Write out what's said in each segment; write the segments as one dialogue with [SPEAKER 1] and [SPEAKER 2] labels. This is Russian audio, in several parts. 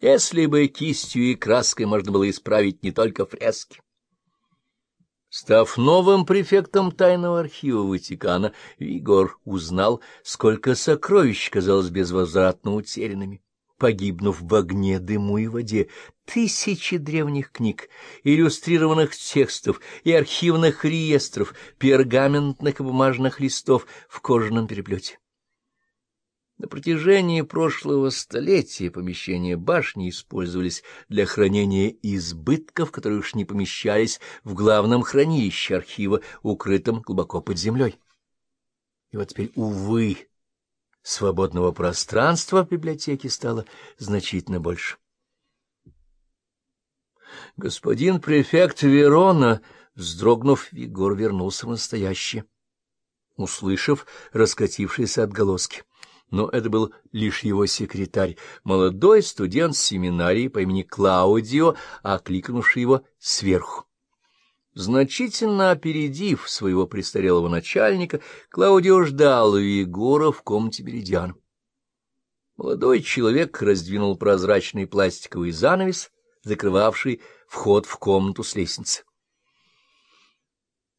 [SPEAKER 1] если бы кистью и краской можно было исправить не только фрески. Став новым префектом тайного архива Ватикана, Вигор узнал, сколько сокровищ казалось безвозвратно утерянными, погибнув в огне, дыму и воде, тысячи древних книг, иллюстрированных текстов и архивных реестров, пергаментных и бумажных листов в кожаном переплете. На протяжении прошлого столетия помещения башни использовались для хранения избытков, которые уж не помещались в главном хранилище архива, укрытом глубоко под землей. И вот теперь, увы, свободного пространства в библиотеке стало значительно больше. Господин префект Верона, вздрогнув, Егор вернулся в настоящее, услышав раскатившиеся отголоски но это был лишь его секретарь, молодой студент семинарии по имени Клаудио, окликнувший его сверху. Значительно опередив своего престарелого начальника, Клаудио ждал Егора в комнате Меридиана. Молодой человек раздвинул прозрачный пластиковый занавес, закрывавший вход в комнату с лестницы.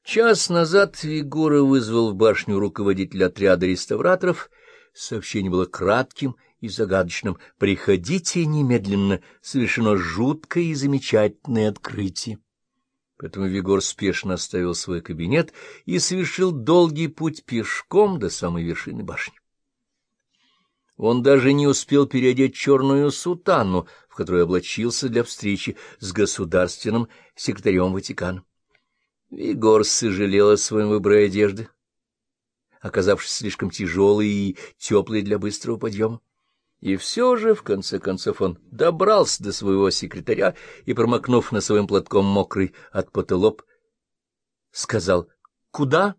[SPEAKER 1] Час назад Егора вызвал в башню руководителя отряда реставраторов — Сообщение было кратким и загадочным. «Приходите немедленно, совершено жуткое и замечательное открытие». Поэтому Вигор спешно оставил свой кабинет и совершил долгий путь пешком до самой вершины башни. Он даже не успел переодеть черную сутану, в которую облачился для встречи с государственным секретарем Ватикана. Вигор сожалел о своем выборе одежды оказавшись слишком тяжелый и теплый для быстрого подъема. И все же, в конце концов, он добрался до своего секретаря и, промокнув носовым платком мокрый от пота сказал «Куда?»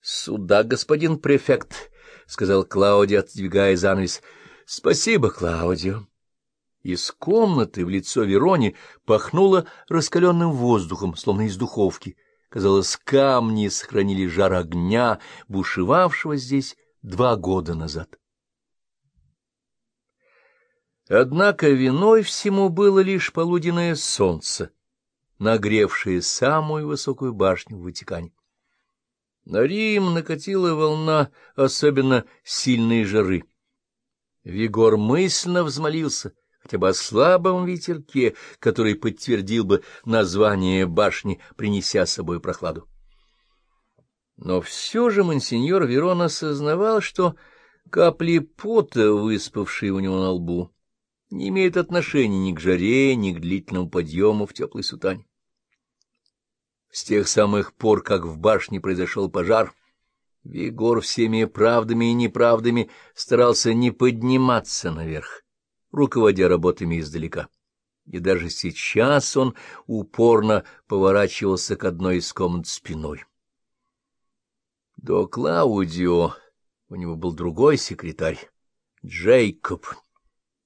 [SPEAKER 1] «Сюда, господин префект», — сказал Клаудио, отдвигая занавес. «Спасибо, Клаудио». Из комнаты в лицо Вероне пахнуло раскаленным воздухом, словно из духовки — Казалось, камни сохранили жар огня, бушевавшего здесь два года назад. Однако виной всему было лишь полуденное солнце, нагревшее самую высокую башню в Ватикане. На Рим накатила волна особенно сильной жары. Вигор мысленно взмолился — хотя бы о слабом ветерке, который подтвердил бы название башни, принеся с собой прохладу. Но все же монсеньор Верон осознавал, что капли пота, выспавшие у него на лбу, не имеют отношения ни к жаре, ни к длительному подъему в теплой сутане. С тех самых пор, как в башне произошел пожар, Вигор всеми правдами и неправдами старался не подниматься наверх руководя работами издалека. И даже сейчас он упорно поворачивался к одной из комнат спиной. До Клаудио у него был другой секретарь, Джейкоб.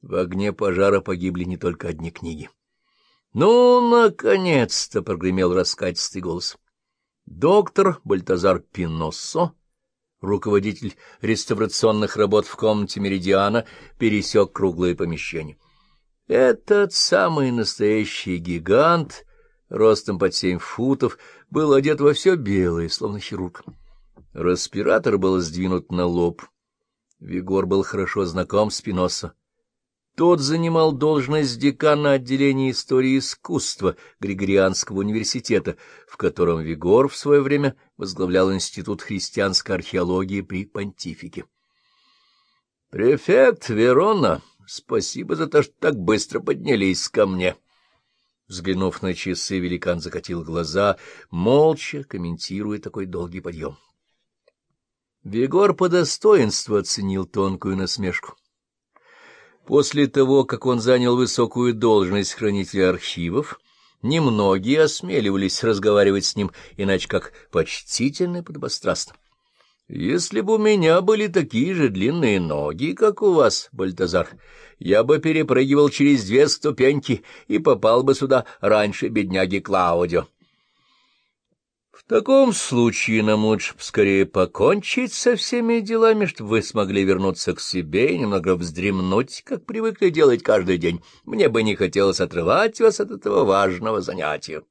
[SPEAKER 1] В огне пожара погибли не только одни книги. — Ну, наконец-то! — прогремел раскатистый голос. Доктор Бальтазар Пиноссо Руководитель реставрационных работ в комнате Меридиана пересек круглое помещение. Этот самый настоящий гигант, ростом под семь футов, был одет во все белое, словно хирург. Респиратор был сдвинут на лоб. Вигор был хорошо знаком с Пиносо. Тот занимал должность декана отделения истории искусства Григорианского университета, в котором Вигор в свое время возглавлял Институт христианской археологии при понтифике. «Префект Верона, спасибо за то, что так быстро поднялись ко мне». Взглянув на часы, великан закатил глаза, молча комментируя такой долгий подъем. Вигор по достоинству оценил тонкую насмешку. После того, как он занял высокую должность хранителя архивов, немногие осмеливались разговаривать с ним, иначе как почтительно и подобострастно. «Если бы у меня были такие же длинные ноги, как у вас, Бальтазар, я бы перепрыгивал через две ступеньки и попал бы сюда раньше бедняги Клаудио». В таком случае нам лучше скорее покончить со всеми делами, чтобы вы смогли вернуться к себе и немного вздремнуть, как привыкли делать каждый день. Мне бы не хотелось отрывать вас от этого важного занятия.